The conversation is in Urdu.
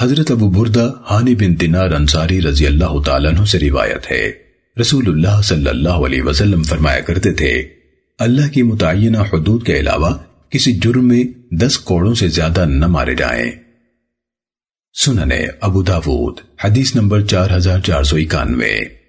حضرت ابو بردہ ہانی بن دینار انصاری رضی اللہ تعالیٰ عنہ سے روایت ہے۔ رسول اللہ صلی اللہ علیہ وسلم فرمایا کرتے تھے، اللہ کی متعینہ حدود کے علاوہ کسی جرم میں دس کوڑوں سے زیادہ نہ مارے جائیں۔ سننے ابو داود، حدیث نمبر چار ہزار چار سو اکانوے۔